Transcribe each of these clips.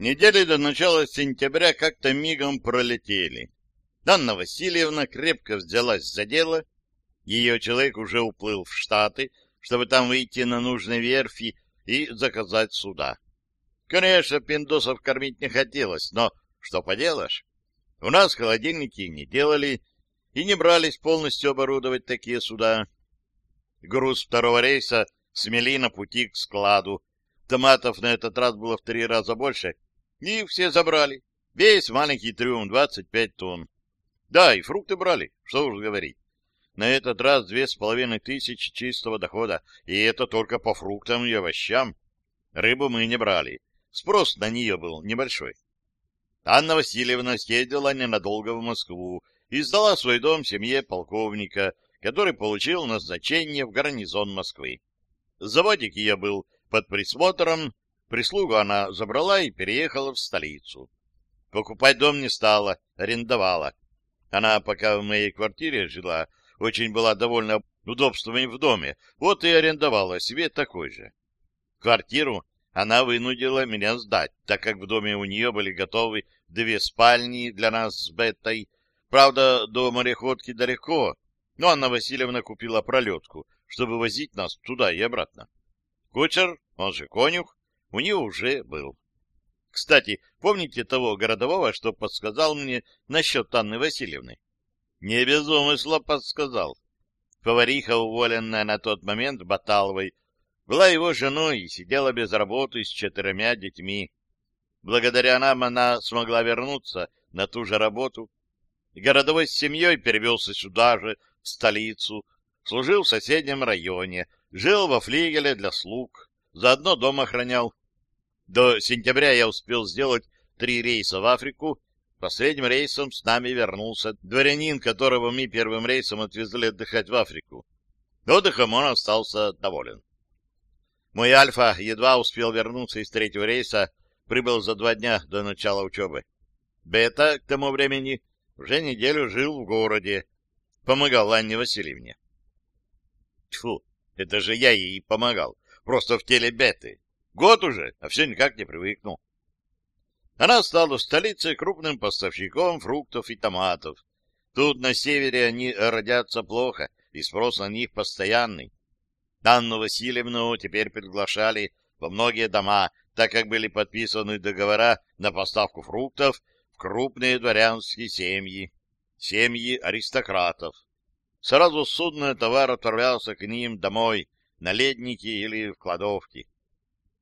Недели до начала сентября как-то мигом пролетели. Анна Васильевна крепко взялась за дело. Ее человек уже уплыл в Штаты, чтобы там выйти на нужные верфи и заказать суда. Конечно, пиндосов кормить не хотелось, но что поделаешь? У нас холодильники не делали и не брались полностью оборудовать такие суда. Груз второго рейса смели на пути к складу. Томатов на этот раз было в три раза больше, и все забрали. Весь маленький трюм, 25 тонн. Да, и фрукты брали, что уж говорить. На этот раз две с половиной тысячи чистого дохода, и это только по фруктам и овощам. Рыбу мы не брали. Спрос на нее был небольшой. Анна Васильевна съездила ненадолго в Москву и сдала свой дом семье полковника, который получил назначение в гарнизон Москвы. Заводик ее был под присмотром, прислугу она забрала и переехала в столицу. Покупать дом не стала, арендовала. Она пока в моей квартире жила, очень была довольна удобствами в доме, вот и арендовала себе такой же. Квартиру она вынудила меня сдать, так как в доме у нее были готовы две спальни для нас с Беттой. Правда, до мореходки далеко, но Анна Васильевна купила пролетку, чтобы возить нас туда и обратно. Кучер, он же конюх, у нее уже был. Кстати, помните того городового, что подсказал мне насчет Анны Васильевны? Не без умысла подсказал. Повариха, уволенная на тот момент Баталовой, была его женой и сидела без работы с четырьмя детьми. Благодаря нам она смогла вернуться на ту же работу. Городовой с семьей перевелся сюда же, в столицу, служил в соседнем районе, жил во флигеле для слуг, заодно дом охранял. До сентября я успел сделать три рейса в Африку. Последним рейсом с нами вернулся дворянин, которого мы первым рейсом отвезли отдыхать в Африку. Отдыхом он остался доволен. Мой Альфа едва успел вернуться из третьего рейса, прибыл за два дня до начала учебы. Бета к тому времени уже неделю жил в городе, помогал Анне Васильевне. Тьфу, это же я ей помогал, просто в теле Беты. Год уже, а все никак не привыкнул. Она стала в столице крупным поставщиком фруктов и томатов. Тут на севере они родятся плохо, и спрос на них постоянный. Анну Васильевну теперь приглашали во многие дома, так как были подписаны договора на поставку фруктов в крупные дворянские семьи, семьи аристократов. Сразу судно товар отправлялся к ним домой, на ледники или в кладовки.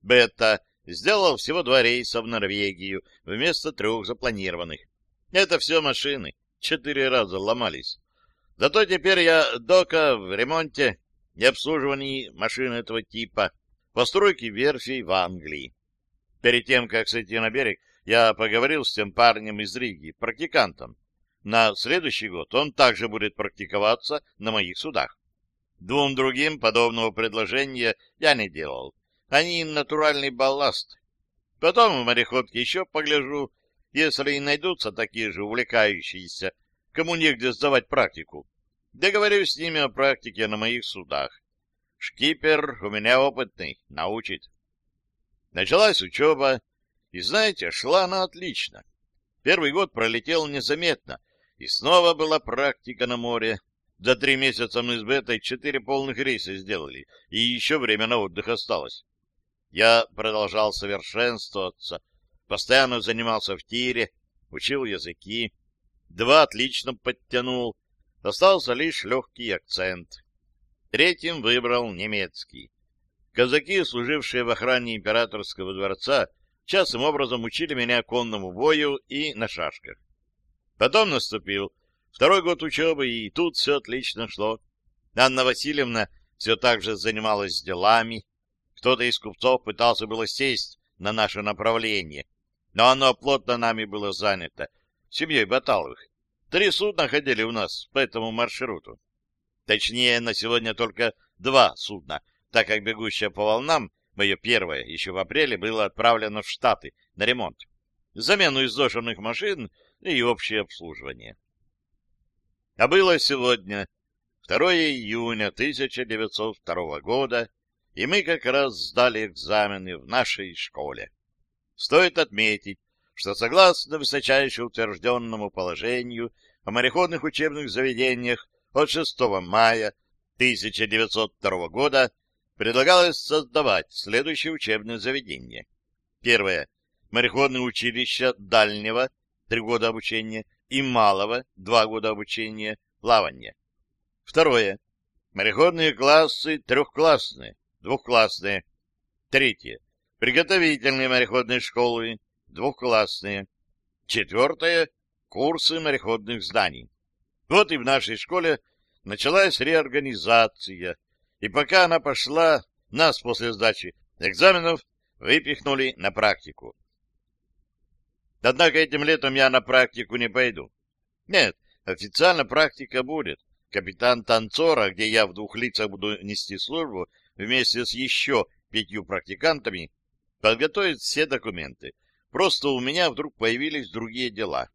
Бетта сделал всего два рейса в Норвегию вместо трех запланированных. Это все машины, четыре раза ломались. Зато теперь я дока в ремонте и обслуживании машин этого типа, постройки верфей в Англии. Перед тем, как сойти на берег, я поговорил с тем парнем из Риги, практикантом. На следующий год он также будет практиковаться на моих судах. Двум другим подобного предложения я не делал. Они натуральный балласт. Потом в мореходке еще погляжу, если и найдутся такие же увлекающиеся, кому негде сдавать практику. Договорюсь с ними о практике на моих судах. Шкипер у меня опытный, научит. Началась учеба, и, знаете, шла она отлично. Первый год пролетел незаметно, и снова была практика на море. За три месяца мы с Бетой четыре полных рейса сделали, и еще время на отдых осталось. Я продолжал совершенствоваться, постоянно занимался в тире, учил языки. Два отлично подтянул, Остался лишь легкий акцент. Третьим выбрал немецкий. Казаки, служившие в охране императорского дворца, частым образом учили меня конному бою и на шашках. Потом наступил второй год учебы, и тут все отлично шло. Анна Васильевна все так же занималась делами. Кто-то из купцов пытался было сесть на наше направление, но оно плотно нами было занято, семьей Баталовых. Три судна ходили у нас по этому маршруту. Точнее, на сегодня только два судна, так как бегущая по волнам, мое первое, еще в апреле, было отправлено в Штаты на ремонт, замену изношенных машин и общее обслуживание. А было сегодня 2 июня 1902 года, и мы как раз сдали экзамены в нашей школе. стоит отметить, что согласно высочайше утвержденному положению о мореходных учебных заведениях от 6 мая 1902 года предлагалось создавать следующие учебные заведения. Первое. Мореходное училище дальнего, три года обучения, и малого, два года обучения, плавания. Второе. Мореходные классы трехклассные, двухклассные. Третье. Приготовительные мореходные школы, двухклассные. Четвертое. Курсы мореходных зданий. Вот и в нашей школе началась реорганизация, и пока она пошла, нас после сдачи экзаменов выпихнули на практику. Однако этим летом я на практику не пойду. Нет, официально практика будет. Капитан танцора, где я в двух лицах буду нести службу, вместе с еще пятью практикантами, подготовит все документы. Просто у меня вдруг появились другие дела.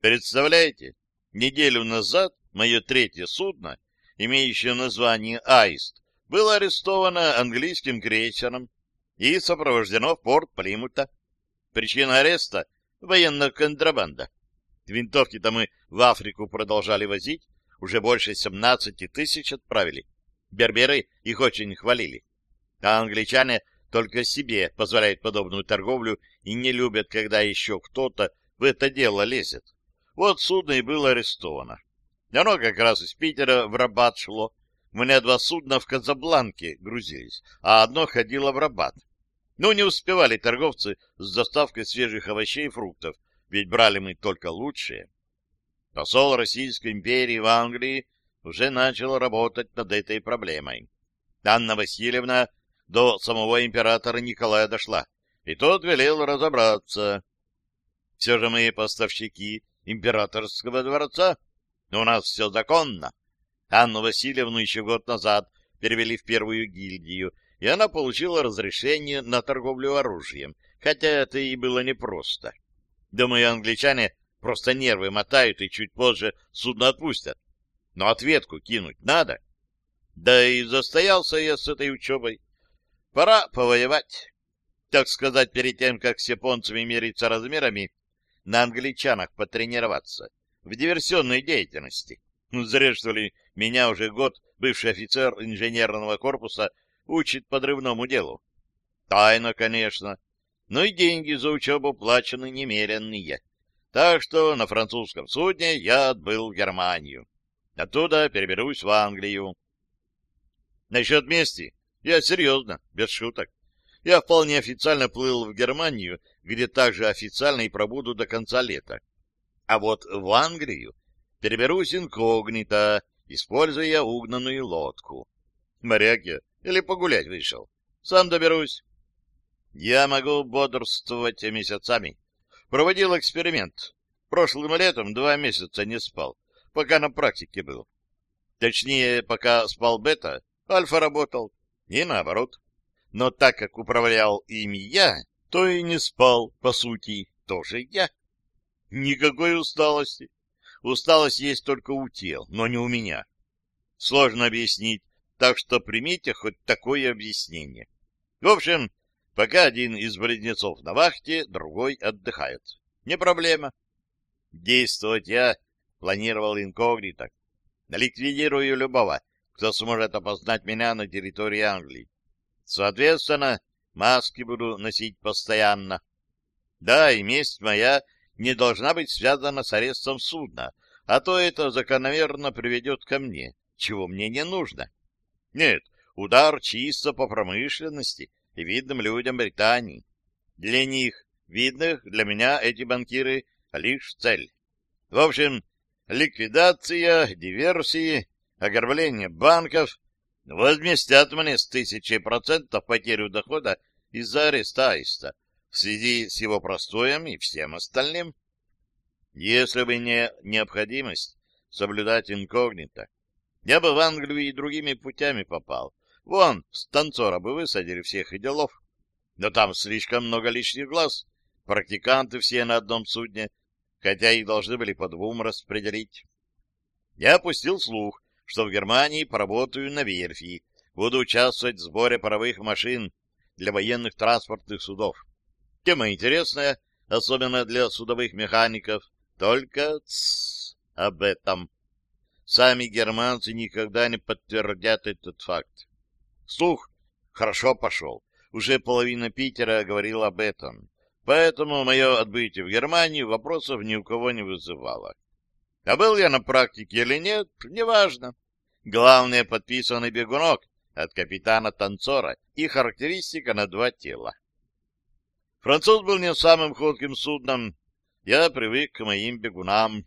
Представляете, неделю назад мое третье судно, имеющее название «Аист», было арестовано английским крейсером и сопровождено в порт Плимута. Причина ареста — военная контрабанда. Винтовки-то мы в Африку продолжали возить, уже больше 17 тысяч отправили. Берберы их очень хвалили. А англичане только себе позволяют подобную торговлю и не любят, когда еще кто-то в это дело лезет. Вот судно и было арестовано. Оно как раз из Питера в Рабат шло. У меня два судна в Казабланке грузились, а одно ходило в Рабат. Ну, не успевали торговцы с доставкой свежих овощей и фруктов, ведь брали мы только лучшие. Посол Российской империи в Англии уже начал работать над этой проблемой. Анна Васильевна до самого императора Николая дошла, и тот велел разобраться. Все же мы поставщики императорского дворца, у нас все законно. Анну Васильевну еще год назад перевели в первую гильдию, и она получила разрешение на торговлю оружием, хотя это и было непросто. Думаю, англичане просто нервы мотают и чуть позже судно отпустят. Но ответку кинуть надо. Да и застоялся я с этой учебой. Пора повоевать. Так сказать, перед тем, как с японцами мериться размерами, на англичанах потренироваться в диверсионной деятельности. Ну, зря, что ли, меня уже год бывший офицер инженерного корпуса учит подрывному делу. Тайно, конечно, но и деньги за учебу плачены немеренные. Так что на французском судне я отбыл в Германию. Оттуда переберусь в Англию. Насчет мести я серьезно, без шуток. Я вполне официально плыл в Германию, где также официально и пробуду до конца лета. А вот в Англию переберусь инкогнито, используя угнанную лодку. Моряк я или погулять вышел. Сам доберусь. Я могу бодрствовать месяцами. Проводил эксперимент. Прошлым летом два месяца не спал, пока на практике был. Точнее, пока спал бета, альфа работал, и наоборот. Но так как управлял ими я, то и не спал, по сути, тоже я. Никакой усталости. Усталость есть только у тел, но не у меня. Сложно объяснить, так что примите хоть такое объяснение. В общем, пока один из близнецов на вахте, другой отдыхает. Не проблема. Действовать я планировал инкогнито. Ликвидирую любого, кто сможет опознать меня на территории Англии. Соответственно, маски буду носить постоянно. Да, и месть моя не должна быть связана с арестом судна, а то это закономерно приведет ко мне, чего мне не нужно. Нет, удар чисто по промышленности и видным людям Британии. Для них, видных, для меня эти банкиры лишь цель. В общем, ликвидация, диверсии, ограбление банков возместят мне с тысячей процентов потерю дохода из-за ареста Аиста, в связи с его простоем и всем остальным. Если бы не необходимость соблюдать инкогнито, я бы в Англию и другими путями попал. Вон, с танцора бы высадили всех и делов. Но там слишком много лишних глаз. Практиканты все на одном судне, хотя их должны были по двум распределить. Я опустил слух, что в Германии поработаю на верфи, буду участвовать в сборе паровых машин для военных транспортных судов. Тема интересная, особенно для судовых механиков, только тс, об этом. Сами германцы никогда не подтвердят этот факт. Слух хорошо пошел. Уже половина Питера говорила об этом. Поэтому мое отбытие в Германию вопросов ни у кого не вызывало. А был я на практике или нет, неважно. Главное, подписанный бегунок от капитана Танцора и характеристика на два тела. Француз был не самым ходким судном. Я привык к моим бегунам.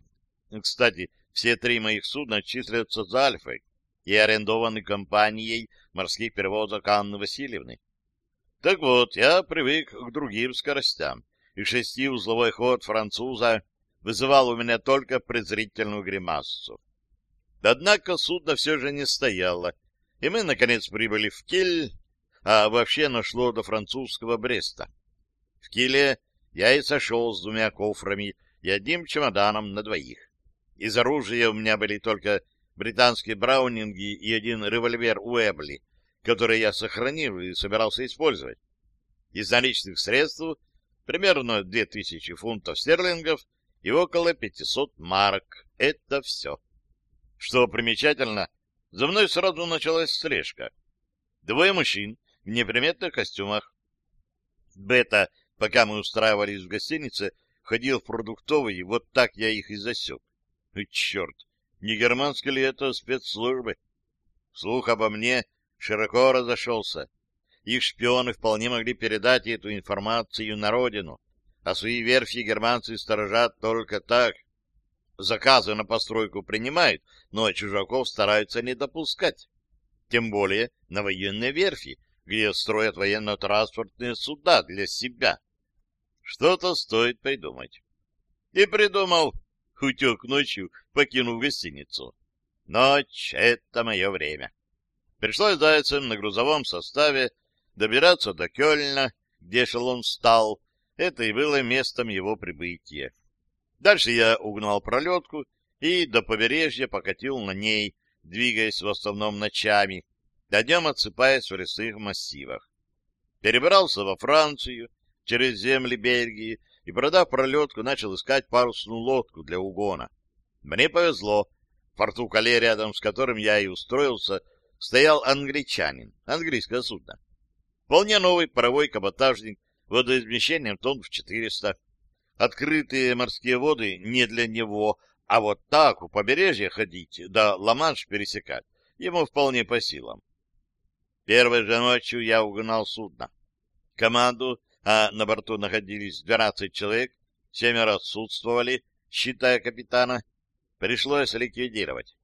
Кстати, все три моих судна числятся за Альфой и арендованы компанией морских перевозок Анны Васильевны. Так вот, я привык к другим скоростям, и шестиузловой ход француза вызывал у меня только презрительную гримассу. Однако судно все же не стояло, и мы, наконец, прибыли в Киль, а вообще нашло до французского Бреста. В Киле я и сошел с двумя кофрами и одним чемоданом на двоих. Из оружия у меня были только британские браунинги и один револьвер Уэбли, который я сохранил и собирался использовать. Из наличных средств примерно 2000 фунтов стерлингов и около 500 марок. Это все. Что примечательно, за мной сразу началась слежка. Двое мужчин в неприметных костюмах. Бета, пока мы устраивались в гостинице, ходил в продуктовый, вот так я их и засек. И черт, не германские ли это спецслужбы? Слух обо мне широко разошелся. Их шпионы вполне могли передать эту информацию на родину, а свои верфи германцы сторожат только так. Заказы на постройку принимают, но чужаков стараются не допускать. Тем более на военные верфи, где строят военно-транспортные суда для себя. Что-то стоит придумать. И придумал, утек ночью, покинув гостиницу. Ночь — это мое время. Пришлось зайцем на грузовом составе добираться до Кёльна, где эшелон встал. Это и было местом его прибытия. Дальше я угнал пролетку и до побережья покатил на ней, двигаясь в основном ночами, а днем отсыпаясь в лесных массивах. Перебрался во Францию, через земли Бельгии, и, продав пролетку, начал искать парусную лодку для угона. Мне повезло. В порту Кале, рядом с которым я и устроился, стоял англичанин, английское судно. Вполне новый паровой каботажник, водоизмещением тонн в 400. Открытые морские воды не для него, а вот так у побережья ходить, да Ла-Манш пересекать, ему вполне по силам. Первой же ночью я угнал судно. Команду а на борту находились 12 человек, семеро отсутствовали, считая капитана, пришлось ликвидировать.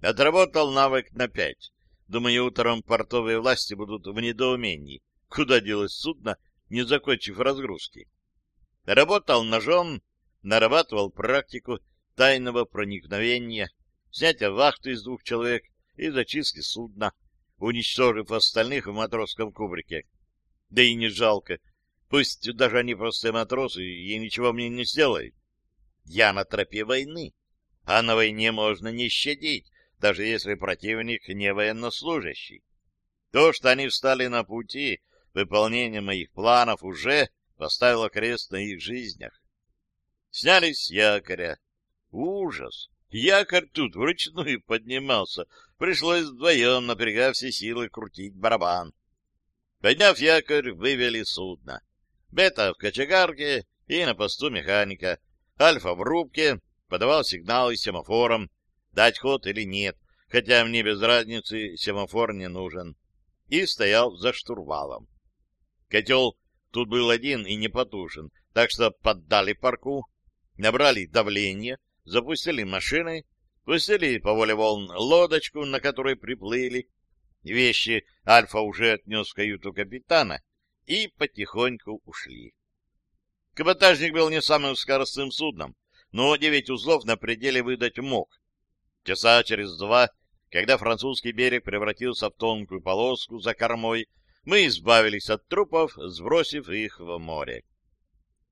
Отработал навык на пять. Думаю, утром портовые власти будут в недоумении, куда делось судно, не закончив разгрузки. Работал ножом, нарабатывал практику тайного проникновения, снятия вахты из двух человек и зачистки судна, уничтожив остальных в матросском кубрике. Да и не жалко, Пусть даже они простые матросы и ничего мне не сделают. Я на тропе войны, а на войне можно не щадить, даже если противник не военнослужащий. То, что они встали на пути выполнения моих планов, уже поставило крест на их жизнях. Снялись с якоря. Ужас! Якорь тут вручную поднимался. Пришлось вдвоем, напрягая все силы, крутить барабан. Подняв якорь, вывели судно. Бета в кочегарке и на посту механика. Альфа в рубке, подавал сигналы семафором, дать ход или нет, хотя мне без разницы семафор не нужен. И стоял за штурвалом. Котел тут был один и не потушен, так что поддали парку, набрали давление, запустили машины, пустили по воле волн лодочку, на которой приплыли. Вещи Альфа уже отнес в каюту капитана, и потихоньку ушли. Каботажник был не самым скоростным судном, но девять узлов на пределе выдать мог. Часа через два, когда французский берег превратился в тонкую полоску за кормой, мы избавились от трупов, сбросив их в море.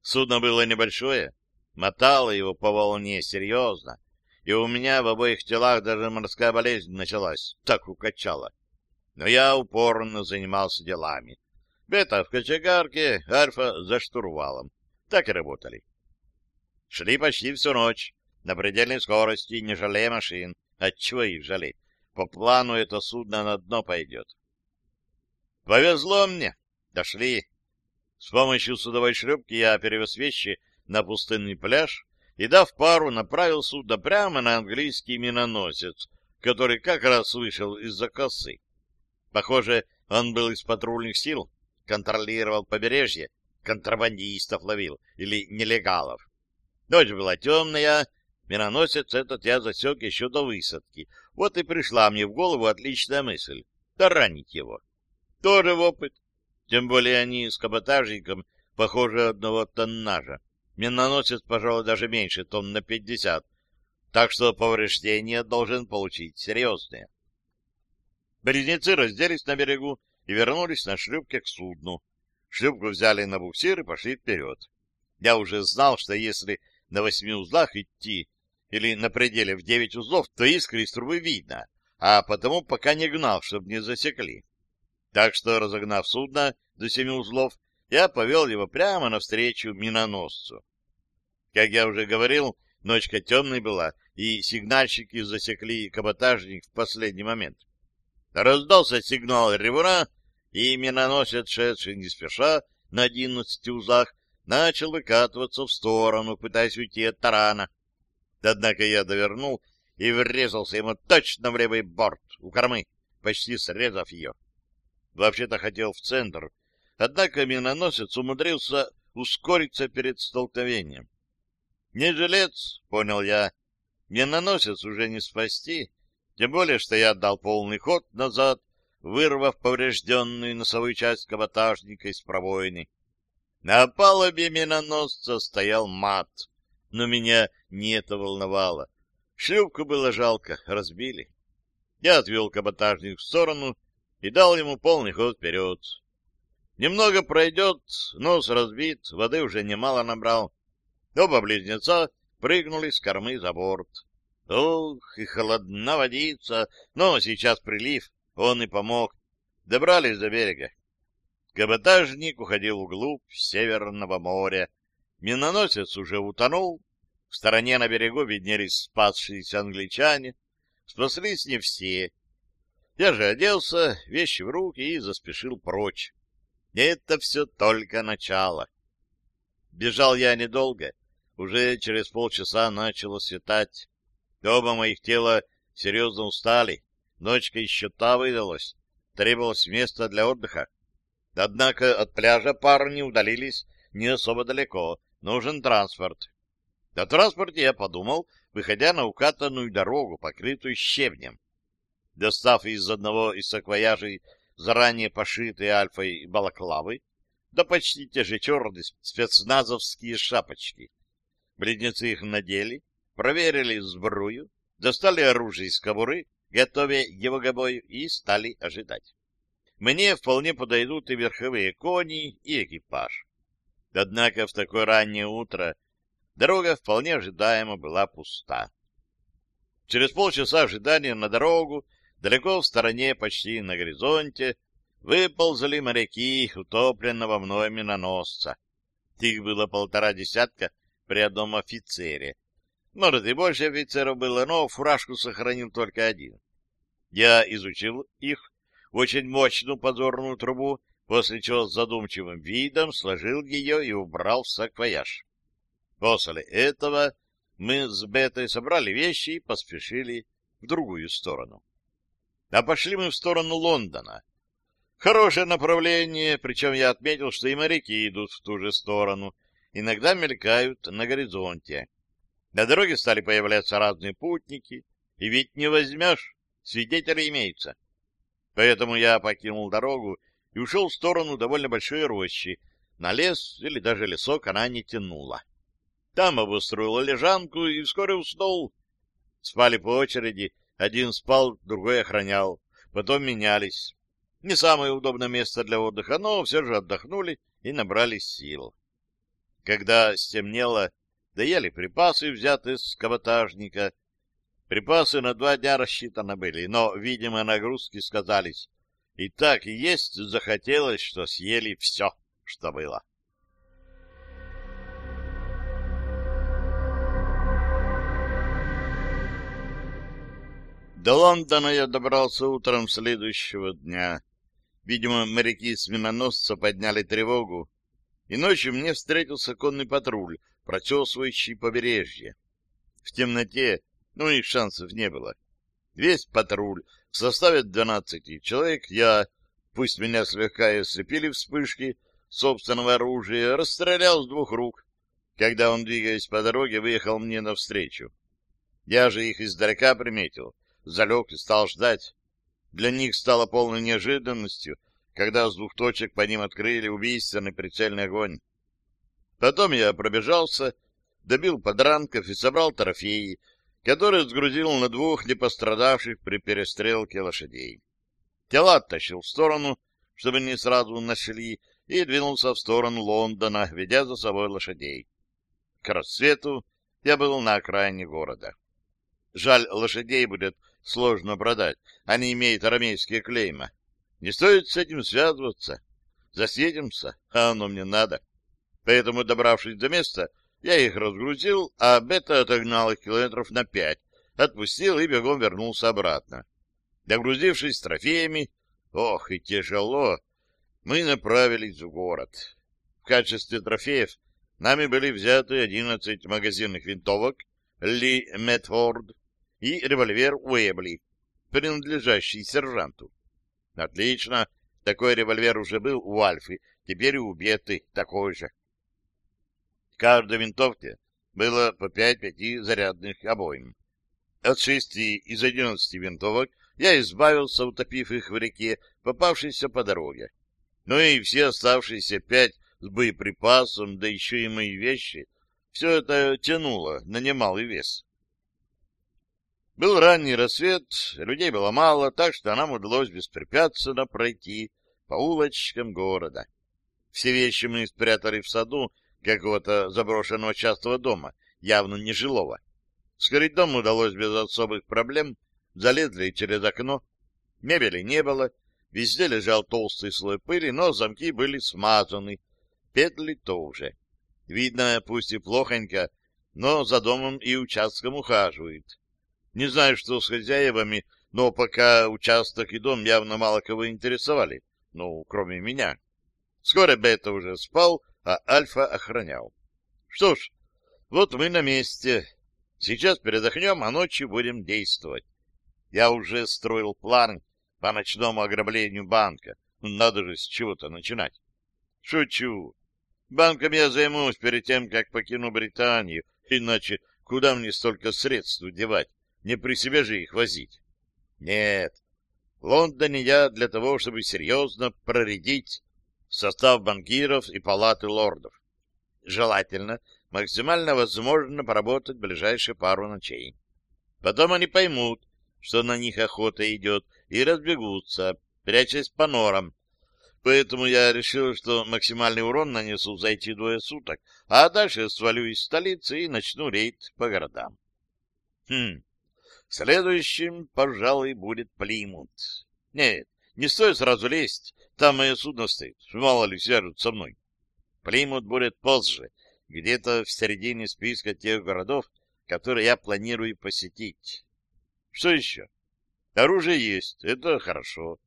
Судно было небольшое, мотало его по волне серьезно, и у меня в обоих телах даже морская болезнь началась, так укачала. Но я упорно занимался делами. Бета в кочегарке, альфа за штурвалом. Так и работали. Шли почти всю ночь, на предельной скорости, не жалея машин. Отчего их жалеть? По плану это судно на дно пойдет. Повезло мне. Дошли. С помощью судовой шлюпки я перевез вещи на пустынный пляж и, дав пару, направил судно прямо на английский миноносец, который как раз вышел из-за косы. Похоже, он был из патрульных сил, контролировал побережье, контрабандистов ловил или нелегалов. Ночь была темная, миноносец этот я засек еще до высадки. Вот и пришла мне в голову отличная мысль — таранить его. Тоже в опыт. Тем более они с каботажником похожи одного тоннажа. Миноносец, пожалуй, даже меньше, тонн на пятьдесят. Так что повреждения должен получить серьезные. Близнецы разделись на берегу и вернулись на шлюпке к судну. Шлюпку взяли на буксир и пошли вперед. Я уже знал, что если на восьми узлах идти или на пределе в девять узлов, то искры из трубы видно, а потому пока не гнал, чтобы не засекли. Так что, разогнав судно до семи узлов, я повел его прямо навстречу миноносцу. Как я уже говорил, ночка темной была, и сигнальщики засекли каботажник в последний момент. Раздался сигнал ревура, и миноносец, шедший не спеша на одиннадцати узлах, начал выкатываться в сторону, пытаясь уйти от тарана. Однако я довернул и врезался ему точно в левый борт, у кормы, почти срезав ее. Вообще-то хотел в центр, однако миноносец умудрился ускориться перед столкновением. Не жилец, понял я, миноносец уже не спасти, тем более, что я отдал полный ход назад, вырвав поврежденную носовую часть каботажника из пробоины. На палубе миноносца стоял мат, но меня не это волновало. Шлюпку было жалко, разбили. Я отвел каботажник в сторону и дал ему полный ход вперед. Немного пройдет, нос разбит, воды уже немало набрал. Оба близнеца прыгнули с кормы за борт. Ох, и холодна водица, но сейчас прилив, он и помог. Добрались до берега. Каботажник уходил вглубь Северного моря. Миноносец уже утонул. В стороне на берегу виднелись спасшиеся англичане. Спаслись не все. Я же оделся, вещи в руки и заспешил прочь. Это все только начало. Бежал я недолго. Уже через полчаса начало светать. Оба моих тела серьезно устали. Ночка еще та выдалась. Требовалось место для отдыха. Однако от пляжа парни удалились не особо далеко. Нужен транспорт. О транспорте я подумал, выходя на укатанную дорогу, покрытую щебнем. Достав из одного из саквояжей заранее пошитые альфой балаклавы, да почти те же черные спецназовские шапочки. Близнецы их надели, проверили сбрую, достали оружие из кобуры, готовя его к бою, и стали ожидать мне вполне подойдут и верховые кони, и экипаж. Однако в такое раннее утро дорога вполне ожидаемо была пуста. Через полчаса ожидания на дорогу, далеко в стороне, почти на горизонте, выползали моряки утопленного мной миноносца. Их было полтора десятка при одном офицере. Может, и больше офицеров было, но фуражку сохранил только один. Я изучил их очень мощную подзорную трубу, после чего с задумчивым видом сложил ее и убрал в саквояж. После этого мы с Бетой собрали вещи и поспешили в другую сторону. А пошли мы в сторону Лондона. Хорошее направление, причем я отметил, что и моряки идут в ту же сторону, иногда мелькают на горизонте. На дороге стали появляться разные путники, и ведь не возьмешь, свидетели имеются. Поэтому я покинул дорогу и ушел в сторону довольно большой рощи. На лес или даже лесок она не тянула. Там обустроил лежанку и вскоре уснул. Спали по очереди, один спал, другой охранял. Потом менялись. Не самое удобное место для отдыха, но все же отдохнули и набрались сил. Когда стемнело, доели припасы, взятые с каботажника, Припасы на два дня рассчитаны были, но, видимо, нагрузки сказались, И так и есть захотелось, что съели все, что было. До Лондона я добрался утром следующего дня. Видимо, моряки с миноносца подняли тревогу, и ночью мне встретился конный патруль, прочесывающий побережье. В темноте, ну и шансов не было. Весь патруль в составе двенадцати человек я, пусть меня слегка и ослепили вспышки собственного оружия, расстрелял с двух рук, когда он, двигаясь по дороге, выехал мне навстречу. Я же их издалека приметил — залег и стал ждать. Для них стало полной неожиданностью, когда с двух точек по ним открыли убийственный прицельный огонь. Потом я пробежался, добил подранков и собрал трофеи, которые сгрузил на двух непострадавших при перестрелке лошадей. Тела оттащил в сторону, чтобы не сразу нашли, и двинулся в сторону Лондона, ведя за собой лошадей. К рассвету я был на окраине города. Жаль, лошадей будет сложно продать. Они имеют армейские клейма. Не стоит с этим связываться. Засветимся, а оно мне надо. Поэтому, добравшись до места, я их разгрузил, а Бета отогнал их километров на пять, отпустил и бегом вернулся обратно. Догрузившись трофеями, ох, и тяжело, мы направились в город. В качестве трофеев нами были взяты 11 магазинных винтовок Ли Метфорд, и револьвер Уэбли, принадлежащий сержанту. Отлично, такой револьвер уже был у Альфы, теперь у Беты такой же. Каждой винтовке было по пять пяти зарядных обоим. От шести из одиннадцати винтовок я избавился, утопив их в реке, попавшейся по дороге. Ну и все оставшиеся пять с боеприпасом, да еще и мои вещи, все это тянуло на немалый вес. Был ранний рассвет, людей было мало, так что нам удалось беспрепятственно пройти по улочкам города. Все вещи мы спрятали в саду какого-то заброшенного частного дома, явно нежилого. Скорить дом удалось без особых проблем, залезли через окно. Мебели не было, везде лежал толстый слой пыли, но замки были смазаны, петли тоже. Видно, пусть и плохонько, но за домом и участком ухаживают. Не знаю, что с хозяевами, но пока участок и дом явно мало кого интересовали, ну, кроме меня. Скоро Бета уже спал, а Альфа охранял. Что ж, вот мы на месте. Сейчас передохнем, а ночью будем действовать. Я уже строил план по ночному ограблению банка. Надо же с чего-то начинать. Шучу. Банком я займусь перед тем, как покину Британию, иначе куда мне столько средств девать? Не при себе же их возить. Нет, в Лондоне я для того, чтобы серьезно проредить состав банкиров и палаты лордов. Желательно максимально возможно поработать ближайшие пару ночей. Потом они поймут, что на них охота идет, и разбегутся, прячась по норам. Поэтому я решил, что максимальный урон нанесу за эти двое суток, а дальше свалю из столицы и начну рейд по городам. Хм, Следующим, пожалуй, будет Плимут. Нет, не стоит сразу лезть, там мое судно стоит, мало ли свяжут со мной. Плимут будет позже, где-то в середине списка тех городов, которые я планирую посетить. Что еще? Оружие есть, это хорошо.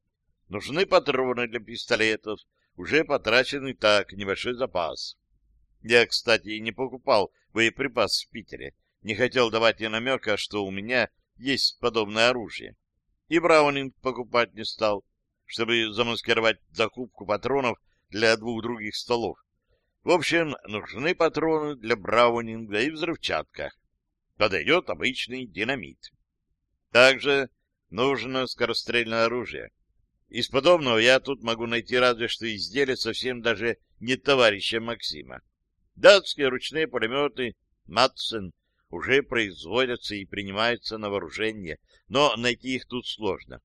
Нужны патроны для пистолетов, уже потраченный так небольшой запас. Я, кстати, не покупал боеприпас в Питере, не хотел давать и намека, что у меня есть подобное оружие. И Браунинг покупать не стал, чтобы замаскировать закупку патронов для двух других столов. В общем, нужны патроны для Браунинга и взрывчатка. Подойдет обычный динамит. Также нужно скорострельное оружие. Из подобного я тут могу найти разве что изделие совсем даже не товарища Максима. Датские ручные пулеметы Матсен уже производятся и принимаются на вооружение, но найти их тут сложно.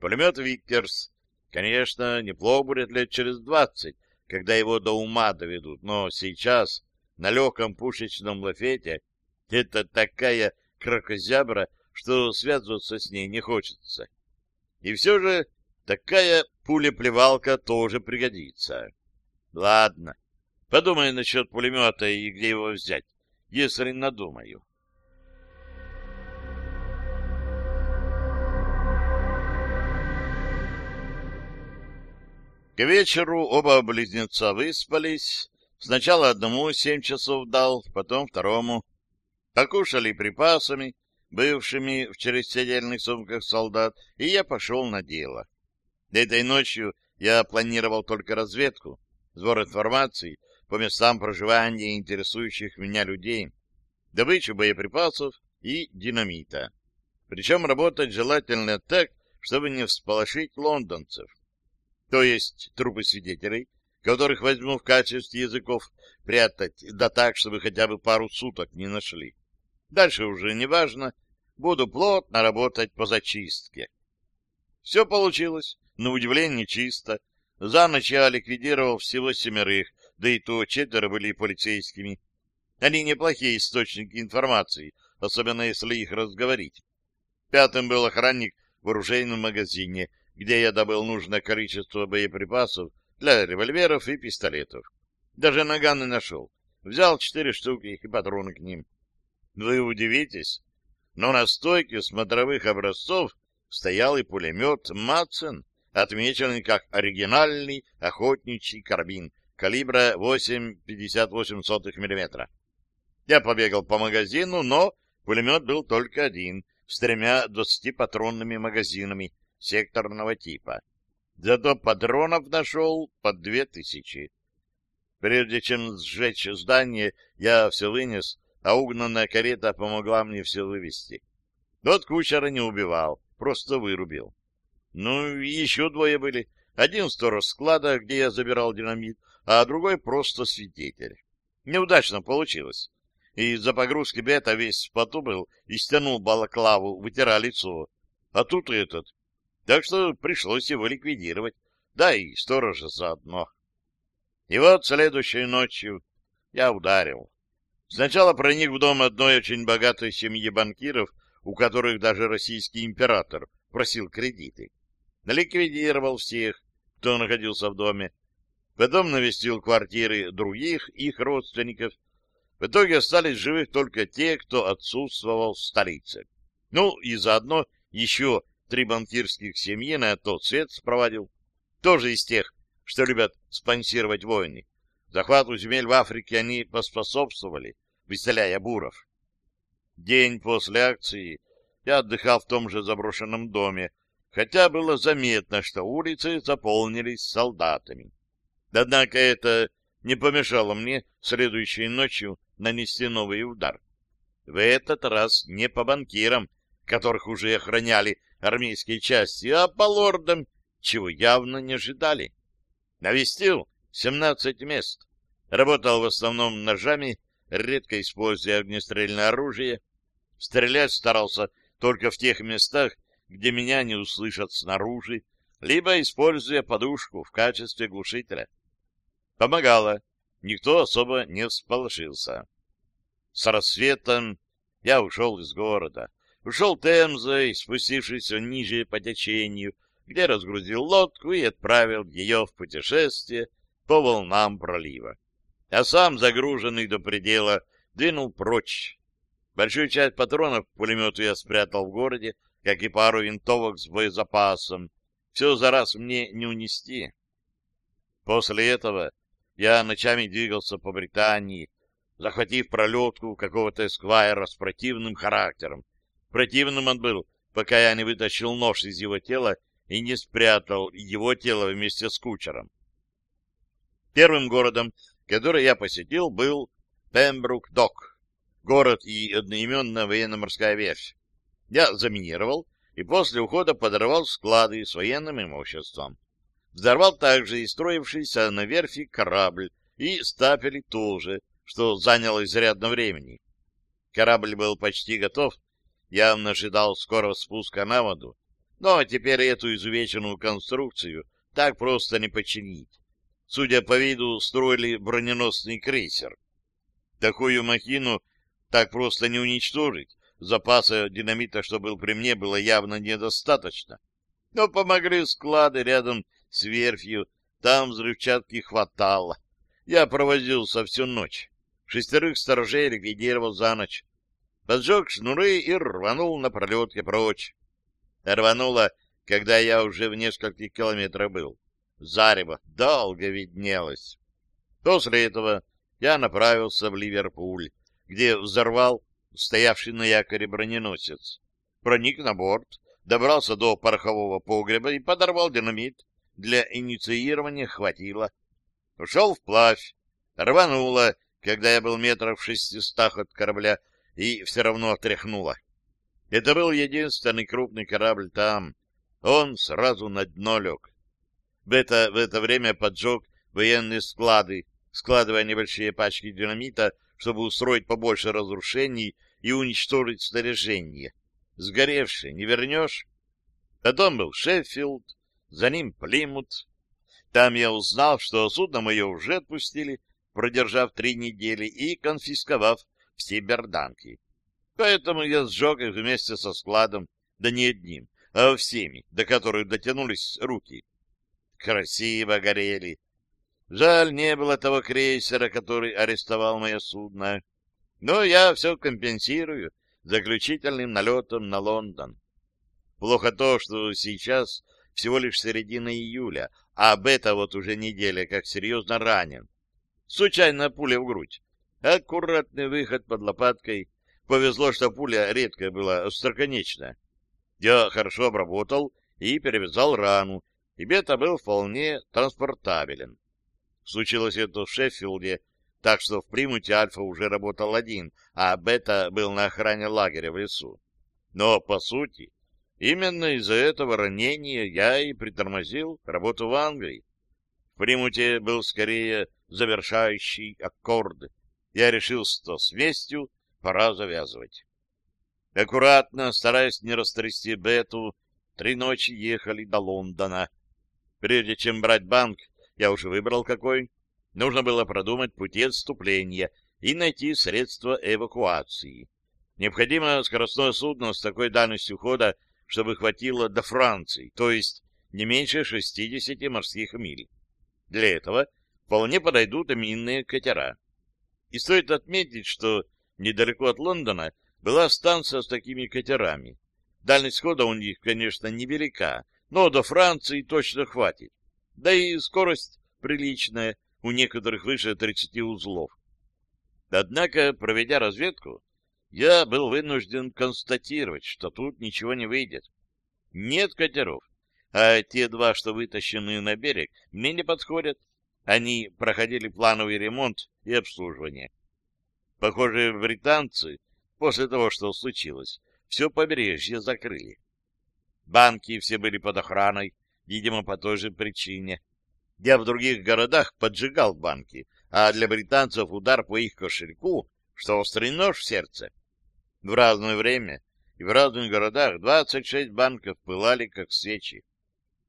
Пулемет «Виктерс», конечно, неплохо будет лет через двадцать, когда его до ума доведут, но сейчас на легком пушечном лафете это такая крокозябра, что связываться с ней не хочется. И все же такая пуля-плевалка тоже пригодится. Ладно, подумай насчет пулемета и где его взять, если надумаю. К вечеру оба близнеца выспались. Сначала одному семь часов дал, потом второму. Покушали припасами, бывшими в чересседельных сумках солдат, и я пошел на дело. Этой ночью я планировал только разведку, сбор информации по местам проживания интересующих меня людей, добычу боеприпасов и динамита. Причем работать желательно так, чтобы не всполошить лондонцев то есть трупы свидетелей, которых возьму в качестве языков прятать, да так, чтобы хотя бы пару суток не нашли. Дальше уже не важно, буду плотно работать по зачистке. Все получилось, на удивление чисто. За ночь я ликвидировал всего семерых, да и то четверо были полицейскими. Они неплохие источники информации, особенно если их разговорить. Пятым был охранник в оружейном магазине, где я добыл нужное количество боеприпасов для револьверов и пистолетов. Даже наганы нашел. Взял четыре штуки и патроны к ним. Вы удивитесь, но на стойке смотровых образцов стоял и пулемет «Матсен», отмеченный как оригинальный охотничий карабин калибра 8,58 мм. Я побегал по магазину, но пулемет был только один, с тремя 20-патронными магазинами, секторного типа. Зато патронов нашел под две тысячи. Прежде чем сжечь здание, я все вынес, а угнанная карета помогла мне все вывести. Вот кучера не убивал, просто вырубил. Ну, и еще двое были. Один сторож склада, где я забирал динамит, а другой просто свидетель. Неудачно получилось. Из-за погрузки бета весь в поту был и стянул балаклаву, вытирая лицо. А тут этот так что пришлось его ликвидировать, да и сторожа заодно. И вот следующей ночью я ударил. Сначала проник в дом одной очень богатой семьи банкиров, у которых даже российский император просил кредиты. Ликвидировал всех, кто находился в доме. Потом навестил квартиры других их родственников. В итоге остались живых только те, кто отсутствовал в столице. Ну и заодно еще три банкирских семьи на тот свет спроводил. Тоже из тех, что любят спонсировать войны. Захвату земель в Африке они поспособствовали, выселяя буров. День после акции я отдыхал в том же заброшенном доме, хотя было заметно, что улицы заполнились солдатами. Однако это не помешало мне следующей ночью нанести новый удар. В этот раз не по банкирам, которых уже охраняли армейские части, а по лордам, чего явно не ожидали. Навестил 17 мест. Работал в основном ножами, редко используя огнестрельное оружие. Стрелять старался только в тех местах, где меня не услышат снаружи, либо используя подушку в качестве глушителя. Помогало. Никто особо не всполошился. С рассветом я ушел из города. Ушел Темзой, спустившись ниже по течению, где разгрузил лодку и отправил ее в путешествие по волнам пролива. А сам, загруженный до предела, двинул прочь. Большую часть патронов к пулемету я спрятал в городе, как и пару винтовок с боезапасом. Все за раз мне не унести. После этого я ночами двигался по Британии, захватив пролетку какого-то эсквайра с противным характером, Противным он был, пока я не вытащил нож из его тела и не спрятал его тело вместе с кучером. Первым городом, который я посетил, был Пембрук-Док, город и одноименная военно-морская верфь. Я заминировал и после ухода подорвал склады с военным имуществом. Взорвал также и строившийся на верфи корабль, и стапели тоже, что заняло изрядно времени. Корабль был почти готов, явно ожидал скорого спуска на воду, но теперь эту изувеченную конструкцию так просто не починить. Судя по виду, строили броненосный крейсер. Такую махину так просто не уничтожить. Запаса динамита, что был при мне, было явно недостаточно. Но помогли склады рядом с верфью, там взрывчатки хватало. Я провозился всю ночь. Шестерых сторожей ликвидировал за ночь. Поджег шнуры и рванул на пролетке прочь. Рвануло, когда я уже в нескольких километрах был. Зарево долго виднелось. После этого я направился в Ливерпуль, где взорвал стоявший на якоре броненосец. Проник на борт, добрался до порохового погреба и подорвал динамит. Для инициирования хватило. Ушел вплавь, рвануло, когда я был метров в шестистах от корабля, и все равно тряхнуло. Это был единственный крупный корабль там. Он сразу на дно лег. Бета в это время поджег военные склады, складывая небольшие пачки динамита, чтобы устроить побольше разрушений и уничтожить снаряжение. Сгоревшее не вернешь. Потом был Шеффилд, за ним Плимут. Там я узнал, что судно мое уже отпустили, продержав три недели и конфисковав все берданки. Поэтому я сжег их вместе со складом, да не одним, а всеми, до которых дотянулись руки. Красиво горели. Жаль, не было того крейсера, который арестовал мое судно. Но я все компенсирую заключительным налетом на Лондон. Плохо то, что сейчас всего лишь середина июля, а об это вот уже неделя, как серьезно ранен. Случайная пуля в грудь. Аккуратный выход под лопаткой. Повезло, что пуля редкая была, остроконечная. Я хорошо обработал и перевязал рану, и бета был вполне транспортабелен. Случилось это в Шеффилде, так что в Примуте Альфа уже работал один, а Бета был на охране лагеря в лесу. Но, по сути, именно из-за этого ранения я и притормозил работу в Англии. В Примуте был скорее завершающий аккорд. Я решил, что с местью пора завязывать. Аккуратно, стараясь не растрясти Бету, три ночи ехали до Лондона. Прежде чем брать банк, я уже выбрал какой, нужно было продумать пути отступления и найти средства эвакуации. Необходимо скоростное судно с такой дальностью хода, чтобы хватило до Франции, то есть не меньше 60 морских миль. Для этого вполне подойдут минные катера. И стоит отметить, что недалеко от Лондона была станция с такими катерами. Дальность хода у них, конечно, невелика, но до Франции точно хватит. Да и скорость приличная, у некоторых выше 30 узлов. Однако, проведя разведку, я был вынужден констатировать, что тут ничего не выйдет. Нет катеров, а те два, что вытащены на берег, мне не подходят. Они проходили плановый ремонт и обслуживание. Похоже, британцы, после того, что случилось, все побережье закрыли. Банки все были под охраной, видимо, по той же причине. Я в других городах поджигал банки, а для британцев удар по их кошельку, что острый нож в сердце. В разное время и в разных городах 26 банков пылали, как свечи.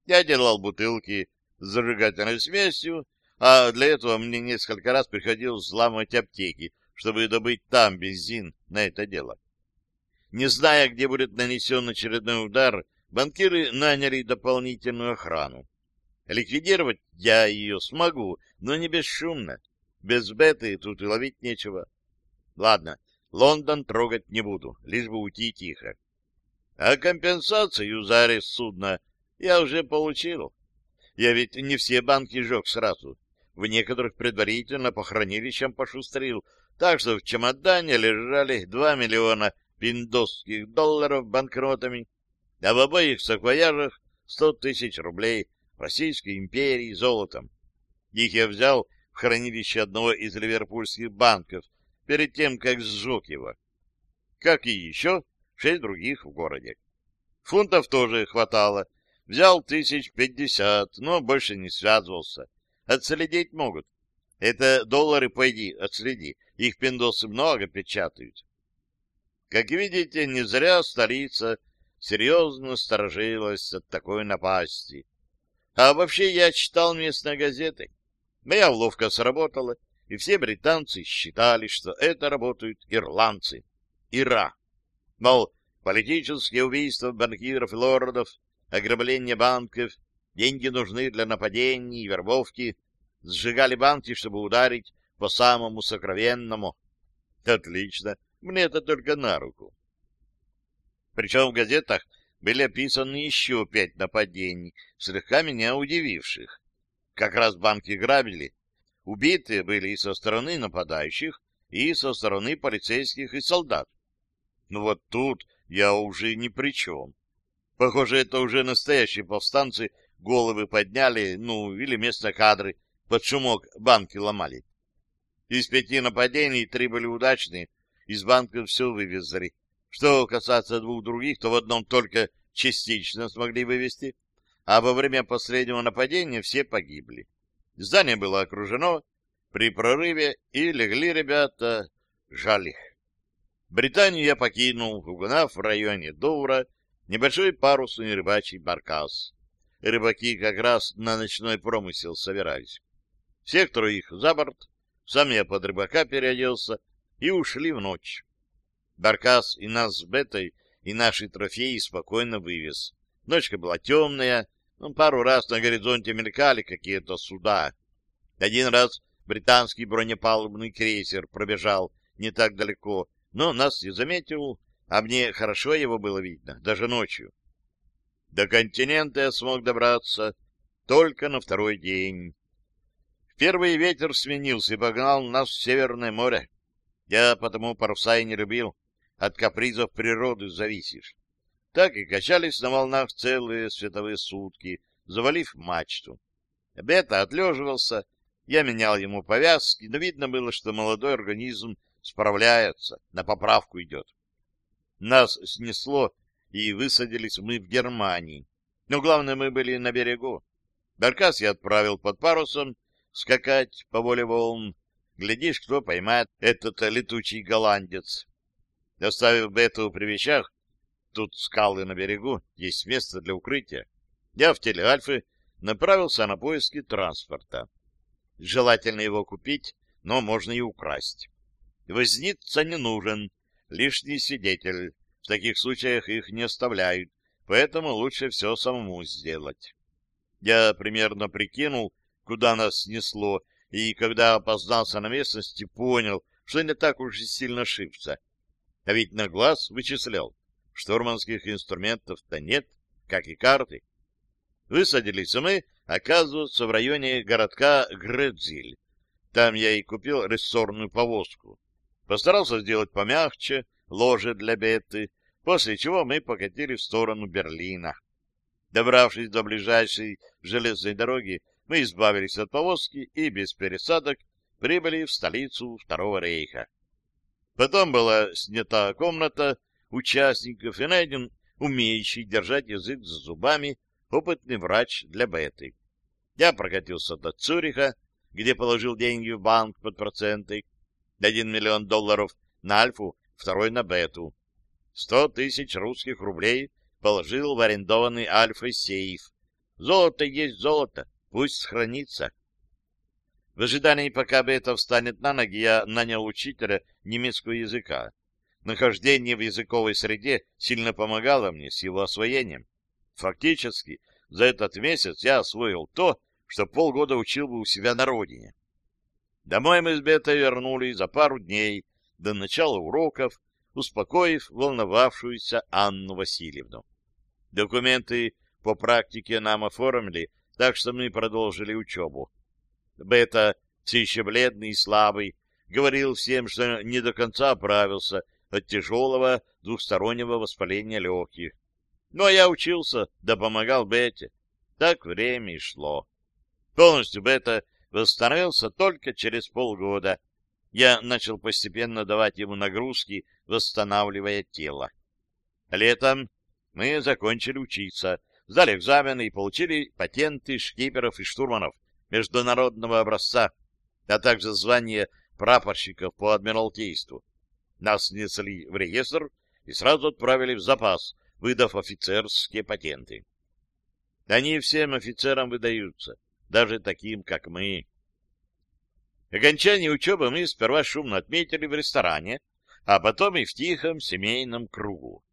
Я делал бутылки с зажигательной смесью, а для этого мне несколько раз приходилось взламывать аптеки, чтобы добыть там бензин на это дело. Не зная, где будет нанесен очередной удар, банкиры наняли дополнительную охрану. Ликвидировать я ее смогу, но не бесшумно. Без беты тут и ловить нечего. Ладно, Лондон трогать не буду, лишь бы уйти тихо. А компенсацию за арест судна я уже получил. Я ведь не все банки жег сразу. В некоторых предварительно по хранилищам пошустрил, так что в чемодане лежали два миллиона пиндосских долларов банкнотами, а в обоих саквояжах сто тысяч рублей Российской империи золотом. Их я взял в хранилище одного из ливерпульских банков перед тем, как сжег его. Как и еще шесть других в городе. Фунтов тоже хватало. Взял тысяч пятьдесят, но больше не связывался. Отследить могут. Это доллары, пойди, отследи. Их пиндосы много печатают. Как видите, не зря столица серьезно сторожилась от такой напасти. А вообще я читал местные газеты. Моя уловка сработала, и все британцы считали, что это работают ирландцы. Ира. Мол, политические убийства банкиров и лордов, ограбление банков Деньги нужны для нападений и вербовки. Сжигали банки, чтобы ударить по самому сокровенному. Отлично. Мне это только на руку. Причем в газетах были описаны еще пять нападений, слегка меня удививших. Как раз банки грабили. Убитые были и со стороны нападающих, и со стороны полицейских и солдат. Ну вот тут я уже ни при чем. Похоже, это уже настоящие повстанцы головы подняли, ну, или местные кадры под шумок банки ломали. Из пяти нападений три были удачные, из банка все вывезли. Что касается двух других, то в одном только частично смогли вывести, а во время последнего нападения все погибли. Здание было окружено при прорыве, и легли ребята, жаль их. Британию я покинул, угнав в районе Доура небольшой парусный рыбачий баркас. Рыбаки как раз на ночной промысел собирались. Всех троих за борт, сам я под рыбака переоделся, и ушли в ночь. Баркас и нас с Бетой, и наши трофеи спокойно вывез. Ночка была темная, но пару раз на горизонте мелькали какие-то суда. Один раз британский бронепалубный крейсер пробежал не так далеко, но нас не заметил, а мне хорошо его было видно, даже ночью. До континента я смог добраться только на второй день. Первый ветер сменился и погнал нас в Северное море. Я потому паруса и не любил, от капризов природы зависишь. Так и качались на волнах целые световые сутки, завалив мачту. Бета отлеживался, я менял ему повязки, но видно было, что молодой организм справляется, на поправку идет. Нас снесло и высадились мы в Германии. Но главное, мы были на берегу. Баркас я отправил под парусом скакать по воле волн. Глядишь, кто поймает этот летучий голландец. Доставив Бету при вещах, тут скалы на берегу, есть место для укрытия, я в теле Альфы направился на поиски транспорта. Желательно его купить, но можно и украсть. Возница не нужен, лишний свидетель. В таких случаях их не оставляют, поэтому лучше все самому сделать. Я примерно прикинул, куда нас снесло, и когда опознался на местности, понял, что не так уж и сильно ошибся. А ведь на глаз вычислял. Штурманских инструментов-то нет, как и карты. Высадились мы, оказывается, в районе городка Гредзиль. Там я и купил рессорную повозку. Постарался сделать помягче, ложе для беты, после чего мы покатили в сторону Берлина. Добравшись до ближайшей железной дороги, мы избавились от повозки и без пересадок прибыли в столицу Второго рейха. Потом была снята комната участников и найден умеющий держать язык за зубами опытный врач для беты. Я прокатился до Цюриха, где положил деньги в банк под проценты. Один миллион долларов на Альфу, второй на Бету. Сто тысяч русских рублей положил в арендованный Альфой сейф. Золото есть золото, пусть хранится. В ожидании, пока Бета встанет на ноги, я нанял учителя немецкого языка. Нахождение в языковой среде сильно помогало мне с его освоением. Фактически, за этот месяц я освоил то, что полгода учил бы у себя на родине. Домой мы с Бетой вернулись за пару дней до начала уроков, успокоив волновавшуюся Анну Васильевну. Документы по практике нам оформили, так что мы продолжили учебу. Бета, все еще бледный и слабый, говорил всем, что не до конца оправился от тяжелого двухстороннего воспаления легких. Ну, а я учился, да помогал Бете. Так время и шло. Полностью Бета восстановился только через полгода. Я начал постепенно давать ему нагрузки, восстанавливая тело. Летом мы закончили учиться, сдали экзамены и получили патенты шкиперов и штурманов международного образца, а также звание прапорщиков по адмиралтейству. Нас внесли в реестр и сразу отправили в запас, выдав офицерские патенты. Они всем офицерам выдаются даже таким, как мы. Окончание учебы мы сперва шумно отметили в ресторане, а потом и в тихом семейном кругу.